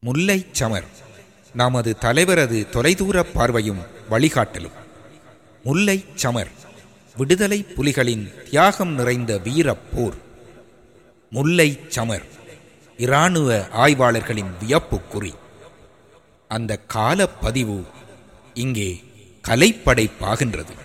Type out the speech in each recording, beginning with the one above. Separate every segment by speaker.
Speaker 1: முல்லை சமர். நமது தலைவரது தொலைதூர பார்வையும் வழிகாட்டலும். முல்லைச் சமர் விடுதலை புலிகளின் தியாகம் நிறைந்த வீரப் போர். சமர் இராணுவ ஆய்வாளர்களின் வியப்புக்குறி அந்த காலப்பதிவு இங்கே கலைப்படைப்பாகின்றது.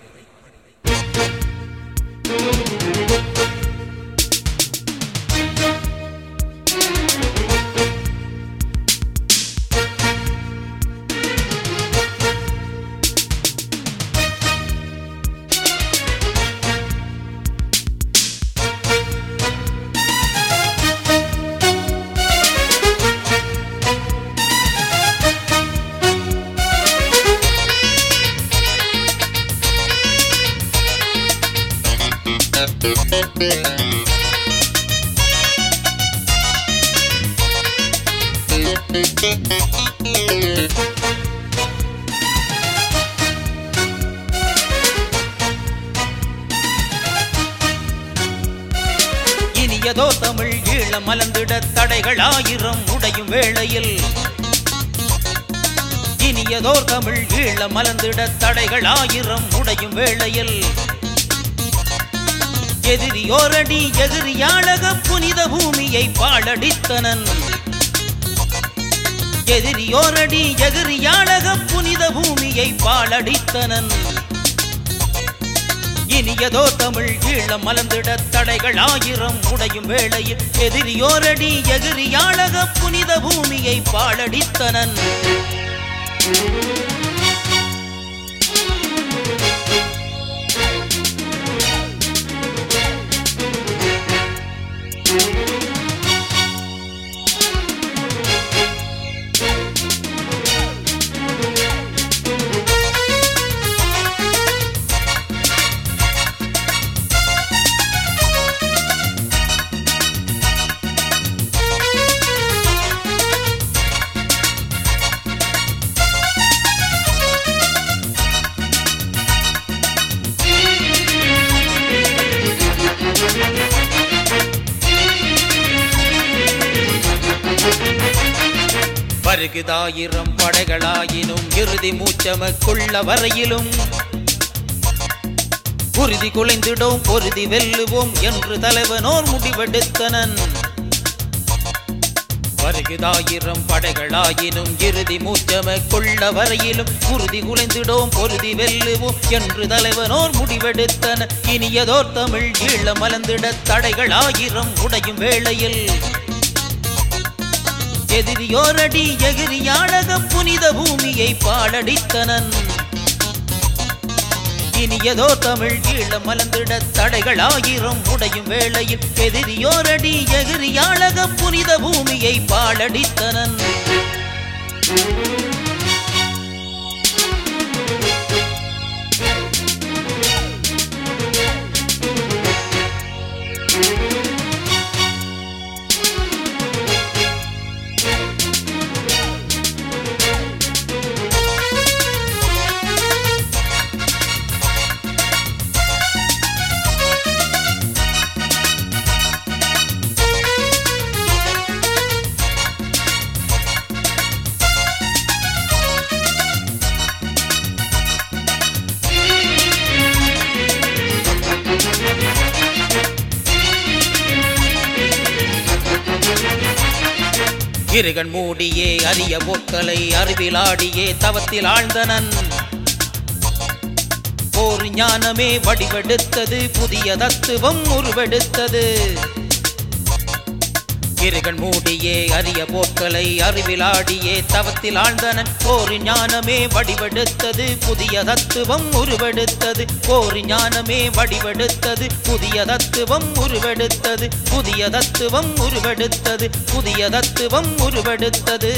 Speaker 2: இனியதோ தமிழ் ஈழம் மலர்ந்திட தடைகள் ஆயிரம் உடையும் வேளையில். இனியதோர் தமிழ் ஈழம் மலர்ந்திட தடைகள் ஆயிரம் உடையும் வேளையில். எதிரியோரடி எதிரியாளக புனித பூமியை பாழடித்தனன். எதிரியோரடி எதிரியாளக புனித பூமியை பாழடித்தனன். இனியதோ தமிழ் ஈழம் மலர்ந்திட தடைகள் ஆயிரம் உடையும் வேளையில் எதிரியோரடி எதிரியாளக புனித பூமியை பாழடித்தனன். வருகுதாயிரம் படைகளாயினும் இறுதி மூச்சமக்குள்ள வரையிலும் குருதி குலைந்திடோம் பொருதி வெல்லுவோம் என்று தலைவனோர் முடிவெடுத்தனன். வருகுதாயிரம் படைகளாயினும் இறுதி மூச்சமக்குள்ள வரையிலும் குருதி குலைந்திடோம் பொருதி வெல்லுவோம் என்று தலைவனோர் முடிவெடுத்தன. இனியதோர் தமிழ் ஈழ மலர்ந்திட தடைகளாயிரம் உடையும் வேளையில் எதிரியோரடி எகிரியாடக புனித பூமியை பாடடித்தனன் இனியதோ தமிழ் ஈழம் மலர்ந்திட தடைகள் ஆயிரம் உடையும் வேளையில் எதிரியோரடி எகிரியாளக புனித பூமியை பாழடித்தனன் இருகன் மூடியே அரிய பொற்களை அறிவிலாடியே தவத்தில் ஆழ்ந்தனன். போர் ஞானமே வடிவெடுத்தது புதிய தத்துவம் உருவெடுத்தது. இருகன் மூடியே அரிய போக்களை அறிவிலாடியே தவத்தில் ஆழ்ந்தனன் போரி ஞானமே வடிவெடுத்தது புதிய தத்துவம் உருவெடுத்தது. போரி ஞானமே வடிவெடுத்தது புதிய தத்துவம் உருவெடுத்தது புதிய தத்துவம் உருவெடுத்தது புதிய தத்துவம் உருவெடுத்தது.